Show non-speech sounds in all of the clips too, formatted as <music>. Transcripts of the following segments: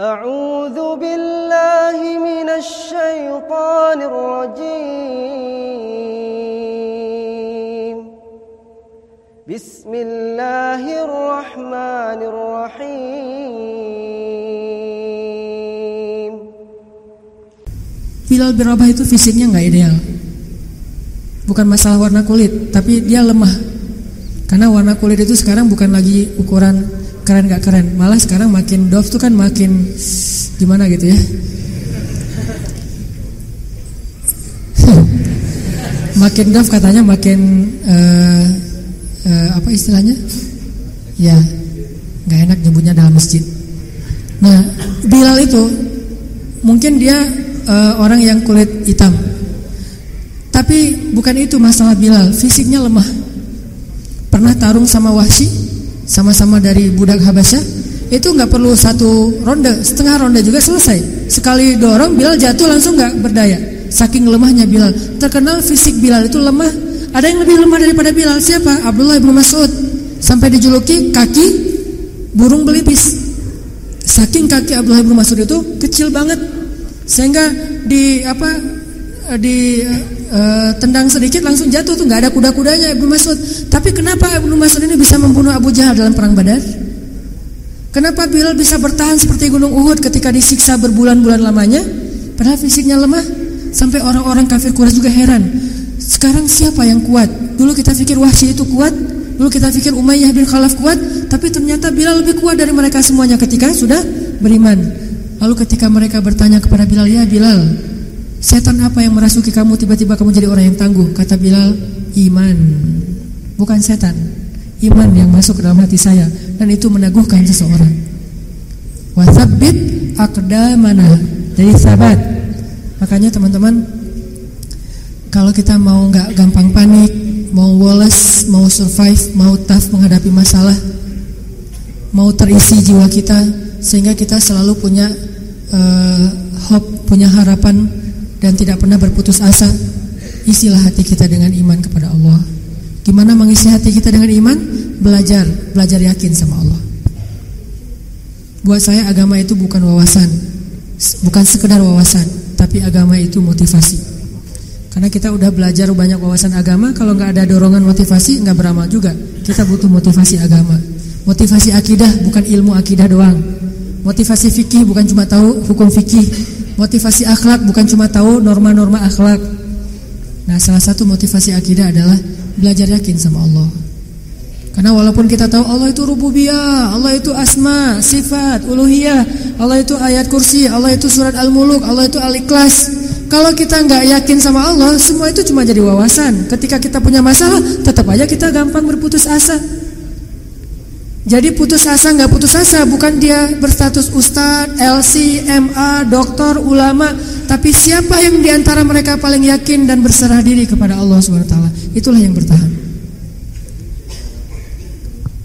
أعوذ بالله من الشيطان الرجيم بسم الله الرحمن الرحيم Bilal bin Rabah itu fisiknya nggak ideal. Bukan masalah warna kulit, tapi dia lemah. Karena warna kulit itu sekarang bukan lagi ukuran keren gak keren, malah sekarang makin dof tuh kan makin gimana gitu ya. <laughs> makin dof katanya makin uh, uh, apa istilahnya? Ya, nggak enak nyebutnya dalam masjid. Nah, Bilal itu mungkin dia uh, orang yang kulit hitam. Tapi bukan itu masalah Bilal, fisiknya lemah. Pernah tarung sama Wahsy, sama-sama dari budak Habasyah, itu nggak perlu satu ronde, setengah ronde juga selesai. Sekali dorong Bilal jatuh langsung nggak berdaya. Saking lemahnya Bilal. Terkenal fisik Bilal itu lemah. Ada yang lebih lemah daripada Bilal siapa? Abdullah bin Mas'ud. Sampai dijuluki kaki burung belipis. Saking kaki Abdullah bin Mas'ud itu kecil banget sehingga di apa di uh, tendang sedikit langsung jatuh tuh nggak ada kuda-kudanya Ibnu Mas'ud. Tapi kenapa Ibnu Mas'ud ini bisa membunuh Abu Jahal dalam perang Badar? Kenapa Bilal bisa bertahan seperti gunung Uhud ketika disiksa berbulan-bulan lamanya? Padahal fisiknya lemah sampai orang-orang kafir Quraisy juga heran. Sekarang siapa yang kuat? Dulu kita pikir Wahsy itu kuat, dulu kita pikir Umayyah bin Khalaf kuat, tapi ternyata Bilal lebih kuat dari mereka semuanya ketika sudah beriman. Lalu ketika mereka bertanya kepada Bilal, "Ya Bilal, setan apa yang merasuki kamu tiba-tiba kamu jadi orang yang tangguh?" Kata Bilal, "Iman." Bukan setan. Iman yang masuk ke dalam hati saya dan itu meneguhkan seseorang. Wathabbit aqdamana. Jadi sahabat. Makanya teman-teman kalau kita mau nggak gampang panik, mau woles, mau survive, mau tough menghadapi masalah, mau terisi jiwa kita sehingga kita selalu punya uh, hope, punya harapan dan tidak pernah berputus asa. Isilah hati kita dengan iman kepada Allah. Gimana mengisi hati kita dengan iman? Belajar, belajar yakin sama Allah. Buat saya agama itu bukan wawasan, bukan sekedar wawasan, tapi agama itu motivasi. Karena kita udah belajar banyak wawasan agama, kalau nggak ada dorongan motivasi nggak beramal juga. Kita butuh motivasi agama, motivasi akidah bukan ilmu akidah doang. Motivasi fikih bukan cuma tahu hukum fikih, motivasi akhlak bukan cuma tahu norma-norma akhlak. Nah, salah satu motivasi akidah adalah belajar yakin sama Allah. Karena walaupun kita tahu Allah itu rububiyah, Allah itu asma, sifat, uluhiyah, Allah itu ayat kursi, Allah itu surat al-muluk, Allah itu al-ikhlas. Kalau kita nggak yakin sama Allah, semua itu cuma jadi wawasan. Ketika kita punya masalah, tetap aja kita gampang berputus asa. Jadi putus asa nggak putus asa, bukan dia berstatus ustadz, LC, MA, doktor, ulama, tapi siapa yang di antara mereka paling yakin dan berserah diri kepada Allah swt, itulah yang bertahan.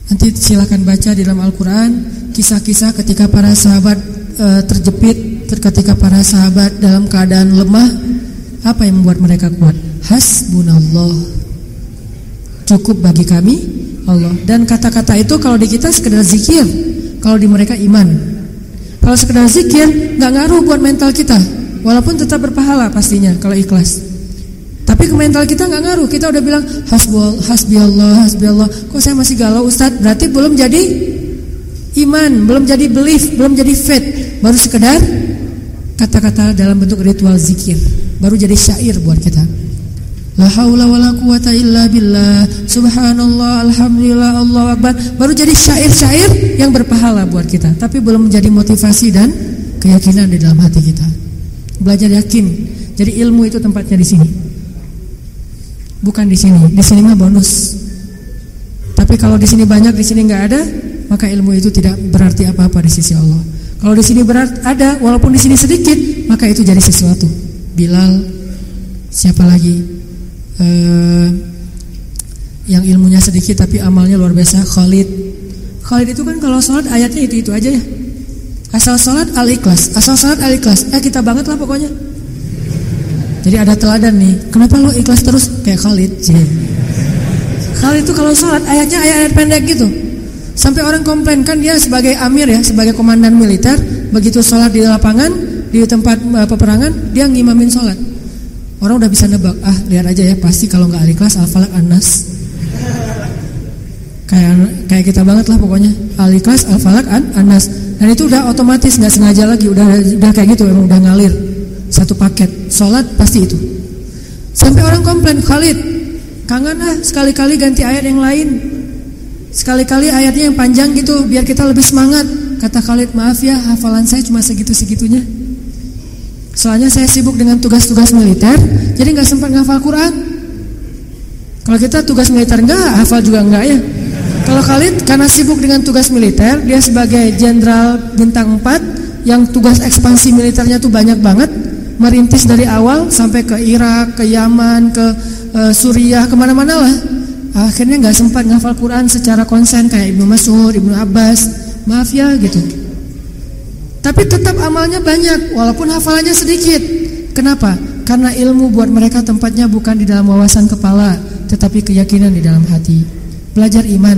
Nanti silakan baca di dalam Al-Quran kisah-kisah ketika para sahabat e, terjepit, ketika para sahabat dalam keadaan lemah, apa yang membuat mereka kuat? Hasbunallah. Cukup bagi kami Allah. Dan kata-kata itu kalau di kita sekedar zikir, kalau di mereka iman. Kalau sekedar zikir nggak ngaruh buat mental kita, walaupun tetap berpahala pastinya kalau ikhlas. Tapi ke mental kita nggak ngaruh. Kita udah bilang hasbul, hasbi Allah, hasbi Allah. Kok saya masih galau Ustadz? Berarti belum jadi iman, belum jadi belief, belum jadi faith. Baru sekedar kata-kata dalam bentuk ritual zikir. Baru jadi syair buat kita. La haula wala quwata illa billah. Subhanallah, alhamdulillah, Allahu akbar. Baru jadi syair-syair yang berpahala buat kita, tapi belum menjadi motivasi dan keyakinan di dalam hati kita. Belajar yakin. Jadi ilmu itu tempatnya di sini. Bukan di sini. Di sini mah bonus. Tapi kalau di sini banyak, di sini nggak ada, maka ilmu itu tidak berarti apa-apa di sisi Allah. Kalau di sini berat ada, walaupun di sini sedikit, maka itu jadi sesuatu. Bilal, siapa lagi? Uh, yang ilmunya sedikit tapi amalnya luar biasa. Khalid. Khalid itu kan kalau sholat ayatnya itu itu aja ya. Asal sholat al ikhlas, asal sholat al ikhlas. Eh kita banget lah pokoknya. Jadi ada teladan nih. Kenapa lo ikhlas terus kayak Khalid? Jadi, Khalid itu kalau sholat ayatnya ayat-ayat pendek gitu. Sampai orang komplain kan dia sebagai amir ya, sebagai komandan militer, begitu sholat di lapangan di tempat uh, peperangan dia ngimamin sholat. Orang udah bisa nebak, ah lihat aja ya pasti kalau nggak ahli kelas al-falak an-nas. Kayak kayak kita banget lah pokoknya. Ahli kelas al-falak an anas. Dan itu udah otomatis nggak sengaja lagi. Udah udah kayak gitu emang udah ngalir. Satu paket. Sholat pasti itu. Sampai orang komplain Khalid kangen ah sekali-kali ganti ayat yang lain. Sekali-kali ayatnya yang panjang gitu biar kita lebih semangat. Kata Khalid maaf ya hafalan saya cuma segitu-segitunya soalnya saya sibuk dengan tugas-tugas militer jadi nggak sempat ngafal Quran kalau kita tugas militer enggak hafal juga enggak ya kalau Khalid karena sibuk dengan tugas militer, dia sebagai jenderal bintang 4 yang tugas ekspansi militernya tuh banyak banget, merintis dari awal sampai ke Irak, ke Yaman, ke uh, Suriah, ke mana-mana lah. Akhirnya nggak sempat ngafal Quran secara konsen kayak Ibnu Mas'ud, Ibnu Abbas. Maaf ya gitu. Tapi tetap amalnya banyak walaupun hafalannya sedikit. Kenapa? Karena ilmu buat mereka tempatnya bukan di dalam wawasan kepala, tetapi keyakinan di dalam hati belajar iman,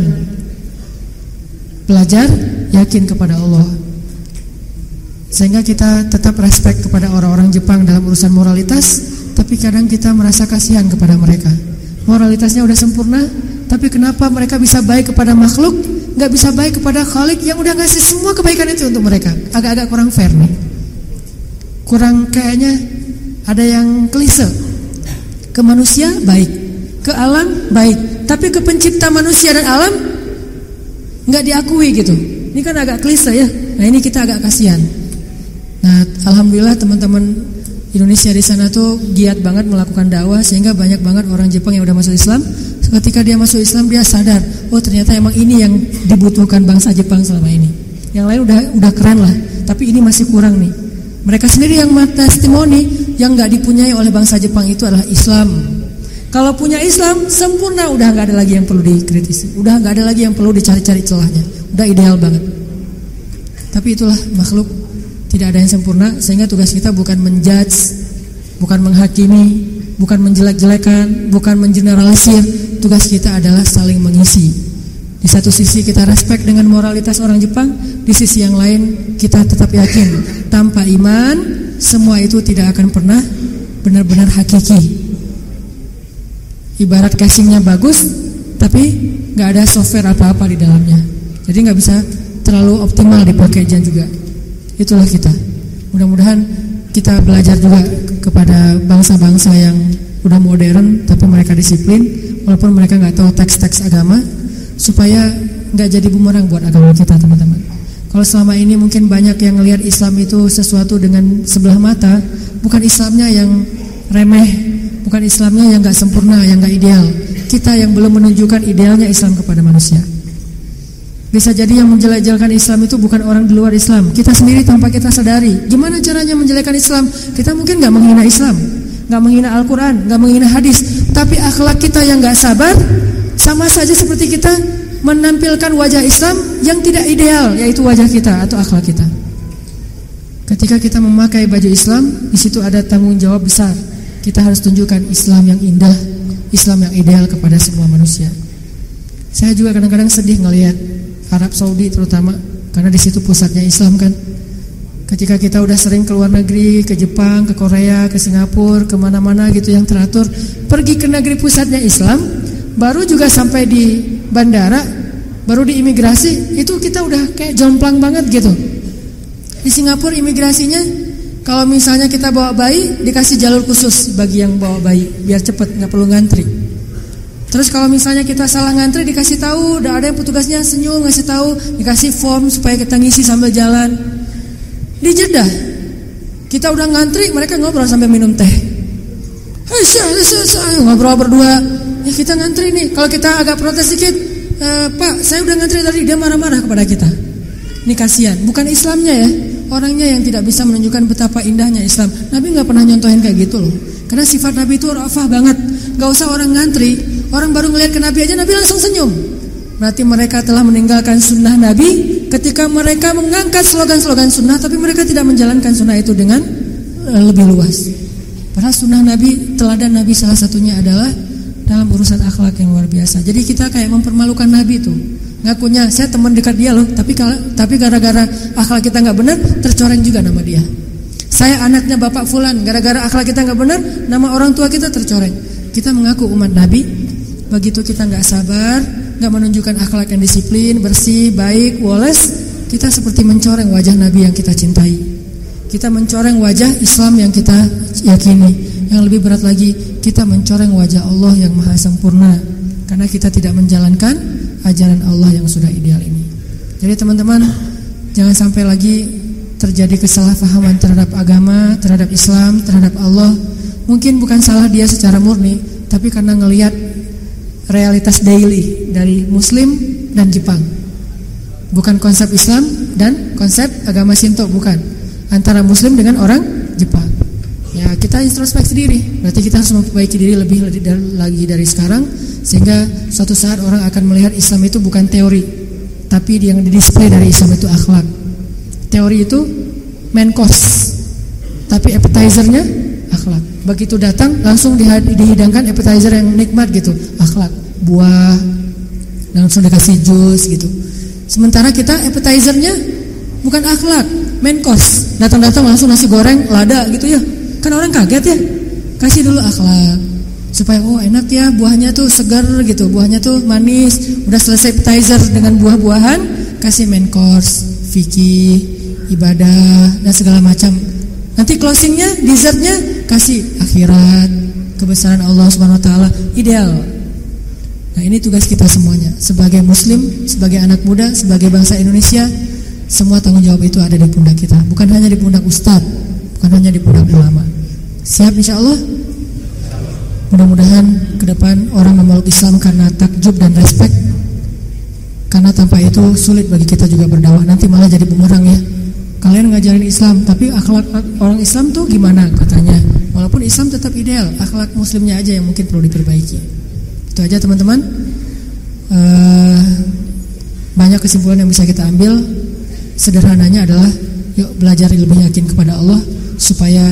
belajar yakin kepada Allah. Sehingga kita tetap respect kepada orang-orang Jepang dalam urusan moralitas, tapi kadang kita merasa kasihan kepada mereka. Moralitasnya udah sempurna, tapi kenapa mereka bisa baik kepada makhluk, nggak bisa baik kepada Khalik yang udah ngasih semua kebaikan itu untuk mereka? Agak-agak kurang fair nih. Kurang kayaknya ada yang klise. Ke manusia baik, ke alam baik, tapi ke pencipta manusia dan alam nggak diakui gitu. Ini kan agak klise ya. Nah ini kita agak kasihan. Nah alhamdulillah teman-teman Indonesia di sana tuh giat banget melakukan dakwah sehingga banyak banget orang Jepang yang udah masuk Islam. Ketika dia masuk Islam dia sadar, oh ternyata emang ini yang dibutuhkan bangsa Jepang selama ini. Yang lain udah udah keren lah, tapi ini masih kurang nih. Mereka sendiri yang testimoni yang nggak dipunyai oleh bangsa Jepang itu adalah Islam. Kalau punya Islam sempurna udah nggak ada lagi yang perlu dikritisi, udah nggak ada lagi yang perlu dicari-cari celahnya, udah ideal banget. Tapi itulah makhluk tidak ada yang sempurna sehingga tugas kita bukan menjudge, bukan menghakimi, bukan menjelek-jelekan, bukan mengeneralisir. Tugas kita adalah saling mengisi. Di satu sisi kita respect dengan moralitas orang Jepang, di sisi yang lain kita tetap yakin tanpa iman semua itu tidak akan pernah benar-benar hakiki ibarat casingnya bagus tapi nggak ada software apa-apa di dalamnya jadi nggak bisa terlalu optimal di packagean juga itulah kita mudah-mudahan kita belajar juga kepada bangsa-bangsa yang udah modern tapi mereka disiplin walaupun mereka nggak tahu teks-teks agama supaya nggak jadi bumerang buat agama kita teman-teman kalau selama ini mungkin banyak yang ngelihat Islam itu sesuatu dengan sebelah mata bukan Islamnya yang remeh bukan Islamnya yang gak sempurna, yang gak ideal. Kita yang belum menunjukkan idealnya Islam kepada manusia. Bisa jadi yang menjelek-jelekan Islam itu bukan orang di luar Islam. Kita sendiri tanpa kita sadari. Gimana caranya menjelekkan Islam? Kita mungkin gak menghina Islam, gak menghina Al-Quran, gak menghina hadis. Tapi akhlak kita yang gak sabar, sama saja seperti kita menampilkan wajah Islam yang tidak ideal, yaitu wajah kita atau akhlak kita. Ketika kita memakai baju Islam, di situ ada tanggung jawab besar kita harus tunjukkan Islam yang indah, Islam yang ideal kepada semua manusia. Saya juga kadang-kadang sedih ngelihat Arab Saudi terutama karena di situ pusatnya Islam kan. Ketika kita udah sering ke luar negeri, ke Jepang, ke Korea, ke Singapura, ke mana-mana gitu yang teratur, pergi ke negeri pusatnya Islam, baru juga sampai di bandara, baru di imigrasi, itu kita udah kayak jomplang banget gitu. Di Singapura imigrasinya kalau misalnya kita bawa bayi, dikasih jalur khusus bagi yang bawa bayi, biar cepet, nggak perlu ngantri. Terus kalau misalnya kita salah ngantri, dikasih tahu, udah ada yang petugasnya senyum ngasih tahu, dikasih form supaya kita ngisi sambil jalan. Di Jeddah, kita udah ngantri, mereka ngobrol sambil minum teh. Hei, ngobrol berdua. Ya kita ngantri nih. Kalau kita agak protes sedikit, e, Pak, saya udah ngantri tadi, dia marah-marah kepada kita. Ini kasihan, bukan Islamnya ya orangnya yang tidak bisa menunjukkan betapa indahnya Islam. Nabi nggak pernah nyontohin kayak gitu loh. Karena sifat Nabi itu rafah banget. Gak usah orang ngantri, orang baru ngelihat ke Nabi aja Nabi langsung senyum. Berarti mereka telah meninggalkan sunnah Nabi ketika mereka mengangkat slogan-slogan sunnah, tapi mereka tidak menjalankan sunnah itu dengan uh, lebih luas. Padahal sunnah Nabi, teladan Nabi salah satunya adalah dalam urusan akhlak yang luar biasa. Jadi kita kayak mempermalukan Nabi itu. ngakunya saya teman dekat dia loh, tapi tapi gara-gara akhlak kita nggak benar, tercoreng juga nama dia. Saya anaknya bapak fulan, gara-gara akhlak kita nggak benar, nama orang tua kita tercoreng. Kita mengaku umat Nabi, begitu kita nggak sabar, nggak menunjukkan akhlak yang disiplin, bersih, baik, woles, kita seperti mencoreng wajah Nabi yang kita cintai. Kita mencoreng wajah Islam yang kita yakini. Yang lebih berat lagi, kita mencoreng wajah Allah yang maha sempurna karena kita tidak menjalankan ajaran Allah yang sudah ideal ini. Jadi teman-teman, jangan sampai lagi terjadi kesalahpahaman terhadap agama, terhadap Islam, terhadap Allah. Mungkin bukan salah dia secara murni, tapi karena ngelihat realitas daily dari Muslim dan Jepang. Bukan konsep Islam dan konsep agama Shinto, bukan. Antara Muslim dengan orang Jepang. Ya kita introspeksi diri. Berarti kita harus memperbaiki diri lebih lagi dari sekarang sehingga suatu saat orang akan melihat Islam itu bukan teori, tapi yang didisplay dari Islam itu akhlak. Teori itu main course, tapi appetizernya akhlak. Begitu datang langsung dihidangkan appetizer yang nikmat gitu, akhlak, buah, langsung dikasih jus gitu. Sementara kita appetizernya bukan akhlak, main course. Datang-datang langsung nasi goreng, lada gitu ya. Kan orang kaget ya. Kasih dulu akhlak supaya oh enak ya buahnya tuh segar gitu buahnya tuh manis udah selesai appetizer dengan buah-buahan kasih main course fikih ibadah dan segala macam nanti closingnya dessertnya kasih akhirat kebesaran Allah subhanahu wa taala ideal nah ini tugas kita semuanya sebagai muslim sebagai anak muda sebagai bangsa Indonesia semua tanggung jawab itu ada di pundak kita bukan hanya di pundak ustadz bukan hanya di pundak ulama siap insya Allah Mudah-mudahan ke depan orang memeluk Islam karena takjub dan respect. Karena tanpa itu sulit bagi kita juga berdakwah. Nanti malah jadi bumerang ya. Kalian ngajarin Islam, tapi akhlak orang Islam tuh gimana katanya? Walaupun Islam tetap ideal, akhlak muslimnya aja yang mungkin perlu diperbaiki. Itu aja teman-teman. Uh, banyak kesimpulan yang bisa kita ambil. Sederhananya adalah yuk belajar lebih yakin kepada Allah supaya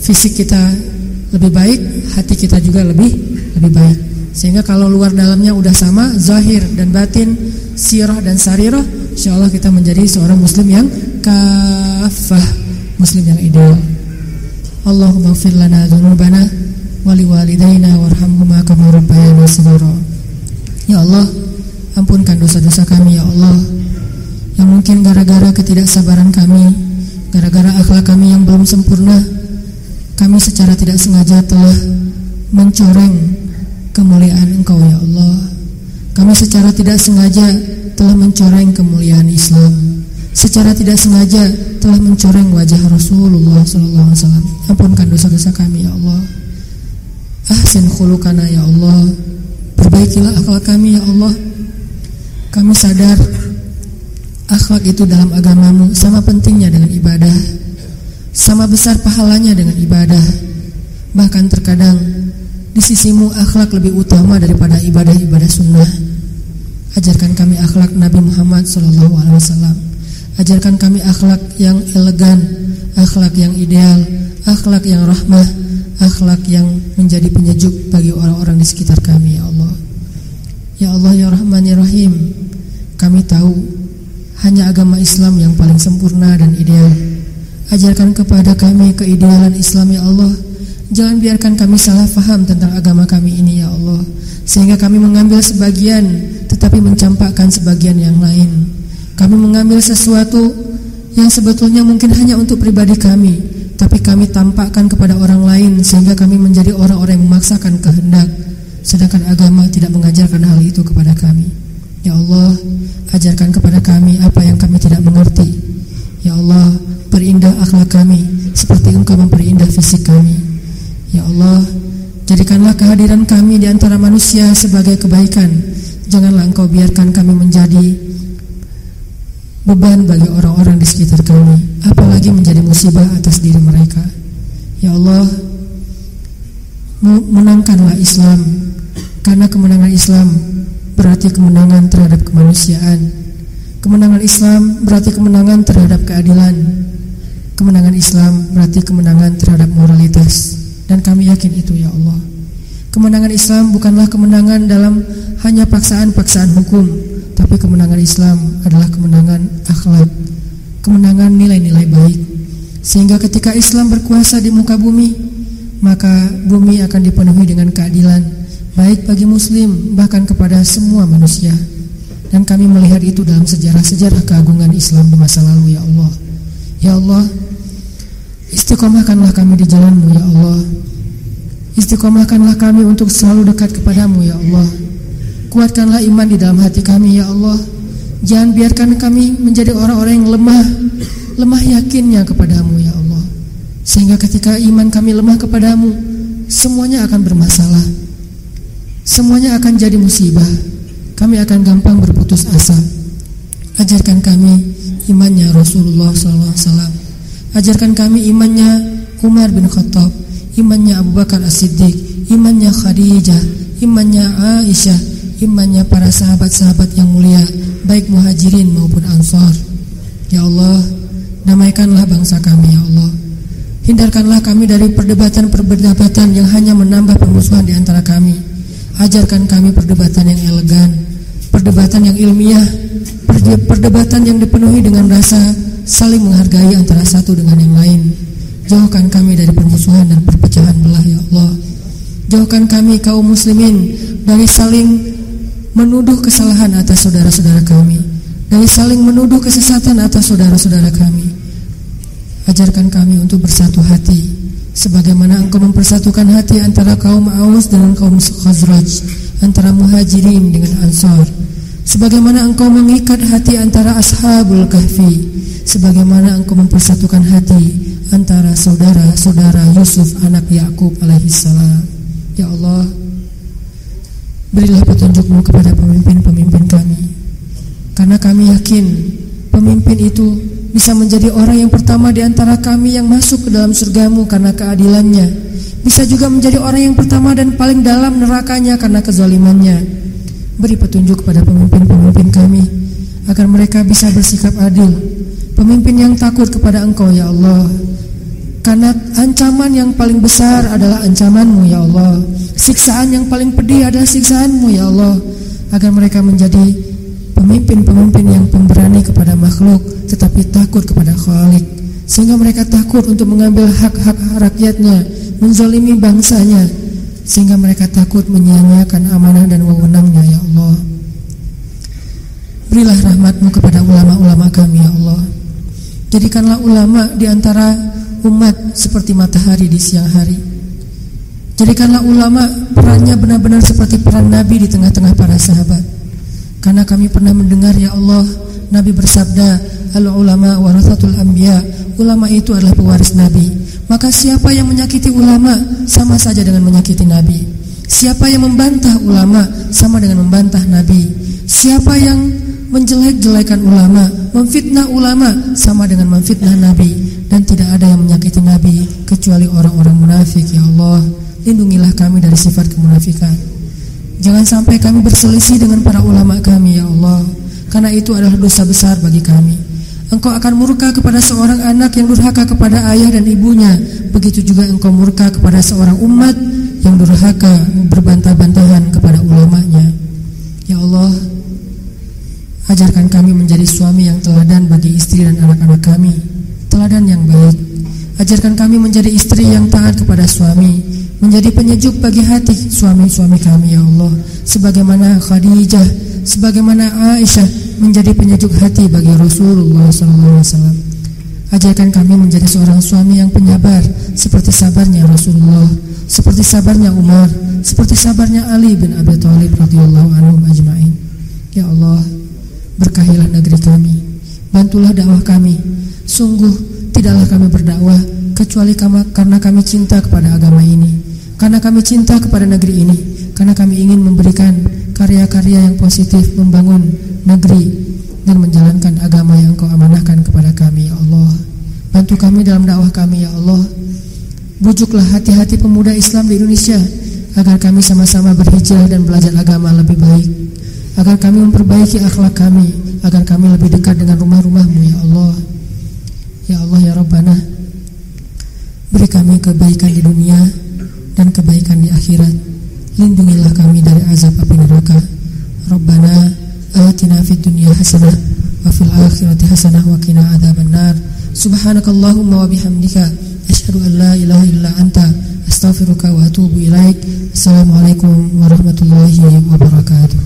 fisik kita lebih baik, hati kita juga lebih lebih baik. Sehingga kalau luar dalamnya udah sama, zahir dan batin, sirah dan sarirah, insya Allah kita menjadi seorang muslim yang kafah, muslim yang ideal. Allahumma gfir lana dzunubana wa liwalidayna warhamhuma kama rabbayana shaghira. Ya Allah, ampunkan dosa-dosa kami ya Allah. Yang mungkin gara-gara ketidaksabaran kami, gara-gara akhlak kami yang belum sempurna, kami secara tidak sengaja telah mencoreng kemuliaan Engkau ya Allah. Kami secara tidak sengaja telah mencoreng kemuliaan Islam. Secara tidak sengaja telah mencoreng wajah Rasulullah sallallahu alaihi wasallam. Ampunkan dosa-dosa kami ya Allah. Ahsin khulukana ya Allah. Perbaikilah akhlak kami ya Allah. Kami sadar akhlak itu dalam agamamu sama pentingnya dengan ibadah sama besar pahalanya dengan ibadah. Bahkan terkadang di sisimu akhlak lebih utama daripada ibadah-ibadah sunnah. Ajarkan kami akhlak Nabi Muhammad SAW. Ajarkan kami akhlak yang elegan, akhlak yang ideal, akhlak yang rahmah, akhlak yang menjadi penyejuk bagi orang-orang di sekitar kami, ya Allah. Ya Allah, ya Rahman, ya Rahim. Kami tahu hanya agama Islam yang paling sempurna dan ideal. Ajarkan kepada kami keidealan Islam ya Allah Jangan biarkan kami salah faham tentang agama kami ini ya Allah Sehingga kami mengambil sebagian Tetapi mencampakkan sebagian yang lain Kami mengambil sesuatu Yang sebetulnya mungkin hanya untuk pribadi kami Tapi kami tampakkan kepada orang lain Sehingga kami menjadi orang-orang yang memaksakan kehendak Sedangkan agama tidak mengajarkan hal itu kepada kami Ya Allah Ajarkan kepada kami apa yang kami tidak mengerti Ya Allah Perindah akhlak kami seperti Engkau memperindah fisik kami. Ya Allah, jadikanlah kehadiran kami di antara manusia sebagai kebaikan. Janganlah Engkau biarkan kami menjadi beban bagi orang-orang di sekitar kami, apalagi menjadi musibah atas diri mereka. Ya Allah, menangkanlah Islam karena kemenangan Islam berarti kemenangan terhadap kemanusiaan. Kemenangan Islam berarti kemenangan terhadap keadilan. Kemenangan Islam berarti kemenangan terhadap moralitas dan kami yakin itu ya Allah. Kemenangan Islam bukanlah kemenangan dalam hanya paksaan-paksaan hukum, tapi kemenangan Islam adalah kemenangan akhlak, kemenangan nilai-nilai baik. Sehingga ketika Islam berkuasa di muka bumi, maka bumi akan dipenuhi dengan keadilan, baik bagi muslim bahkan kepada semua manusia. Dan kami melihat itu dalam sejarah-sejarah keagungan Islam di masa lalu ya Allah. Ya Allah, istiqomahkanlah kami di jalanmu ya Allah. Istiqomahkanlah kami untuk selalu dekat kepadamu ya Allah. Kuatkanlah iman di dalam hati kami ya Allah. Jangan biarkan kami menjadi orang-orang yang lemah Lemah yakinnya kepadamu ya Allah. Sehingga ketika iman kami lemah kepadamu Semuanya akan bermasalah. Semuanya akan jadi musibah. Kami akan gampang berputus asa. Ajarkan kami imannya Rasulullah SAW Ajarkan kami imannya Umar bin Khattab imannya Abu Bakar As-Siddiq, imannya Khadijah, imannya Aisyah, imannya para sahabat-sahabat yang mulia, baik muhajirin maupun ansar. Ya Allah, damaikanlah bangsa kami ya Allah. Hindarkanlah kami dari perdebatan-perdebatan yang hanya menambah permusuhan di antara kami. Ajarkan kami perdebatan yang elegan, perdebatan yang ilmiah, perdebatan yang dipenuhi dengan rasa saling menghargai antara satu dengan yang lain. Jauhkan kami dari permusuhan dan perpecahan belah ya Allah. Jauhkan kami kaum muslimin dari saling menuduh kesalahan atas saudara-saudara kami. Dari saling menuduh kesesatan atas saudara-saudara kami. Ajarkan kami untuk bersatu hati Sebagaimana engkau mempersatukan hati antara kaum Aus dengan kaum Khazraj Antara muhajirin dengan ansar Sebagaimana engkau mengikat hati antara ashabul kahfi Sebagaimana engkau mempersatukan hati antara saudara-saudara Yusuf anak Yakub alaihissalam. Ya Allah, berilah petunjukmu kepada pemimpin-pemimpin kami. Karena kami yakin pemimpin itu bisa menjadi orang yang pertama di antara kami yang masuk ke dalam surgamu karena keadilannya. Bisa juga menjadi orang yang pertama dan paling dalam nerakanya karena kezalimannya. Beri petunjuk kepada pemimpin-pemimpin kami agar mereka bisa bersikap adil. Pemimpin yang takut kepada Engkau ya Allah. Karena ancaman yang paling besar adalah ancamanmu ya Allah. Siksaan yang paling pedih adalah siksaanmu ya Allah. Agar mereka menjadi pemimpin-pemimpin yang pemberani kepada makhluk Tetapi takut kepada khalik. Sehingga mereka takut untuk mengambil hak-hak rakyatnya Menzalimi bangsanya Sehingga mereka takut menyia-nyiakan amanah dan wewenangnya ya Allah Berilah rahmatmu kepada ulama-ulama kami ya Allah Jadikanlah ulama di antara umat seperti matahari di siang hari. Jadikanlah ulama perannya benar-benar seperti peran Nabi di tengah-tengah para sahabat. Karena kami pernah mendengar ya Allah, Nabi bersabda, "Al ulama warathatul anbiya." Ulama itu adalah pewaris Nabi. Maka siapa yang menyakiti ulama sama saja dengan menyakiti Nabi. Siapa yang membantah ulama sama dengan membantah Nabi. Siapa yang menjelek-jelekan ulama, memfitnah ulama sama dengan memfitnah Nabi. Dan tidak ada yang menyakiti Nabi kecuali orang-orang munafik ya Allah. Lindungilah kami dari sifat kemunafikan. Jangan sampai kami berselisih dengan para ulama kami ya Allah. Karena itu adalah dosa besar bagi kami Engkau akan murka kepada seorang anak yang durhaka kepada ayah dan ibunya Begitu juga engkau murka kepada seorang umat yang durhaka berbantah-bantahan kepada ulamanya Ya Allah Ajarkan kami menjadi suami yang teladan bagi istri dan anak-anak kami teladan yang baik. Ajarkan kami menjadi istri yang taat kepada suami, menjadi penyejuk bagi hati suami-suami kami ya Allah. Sebagaimana Khadijah, sebagaimana Aisyah menjadi penyejuk hati bagi Rasulullah SAW. Ajarkan kami menjadi seorang suami yang penyabar, seperti sabarnya Rasulullah, seperti sabarnya Umar, seperti sabarnya Ali bin Abi Thalib radhiyallahu anhu ajmain. Ya Allah, berkahilah negeri kami, bantulah dakwah kami, Sungguh tidaklah kami berdakwah kecuali karena kami cinta kepada agama ini, karena kami cinta kepada negeri ini, karena kami ingin memberikan karya-karya yang positif membangun negeri dan menjalankan agama yang Kau amanahkan kepada kami ya Allah. Bantu kami dalam dakwah kami ya Allah. Bujuklah hati-hati pemuda Islam di Indonesia agar kami sama-sama berhijrah dan belajar agama lebih baik. Agar kami memperbaiki akhlak kami, agar kami lebih dekat dengan rumah-rumahmu ya Allah. Ya Allah ya Rabbana Beri kami kebaikan di dunia Dan kebaikan di akhirat lindungilah kami dari azab api neraka. Rabbana atina fid dunya hasanah wa fil akhirati hasanah wa qina adzabannar subhanakallahumma wa bihamdika asyhadu an la ilaha illa anta astaghfiruka wa atubu ilaik. Assalamualaikum warahmatullahi wabarakatuh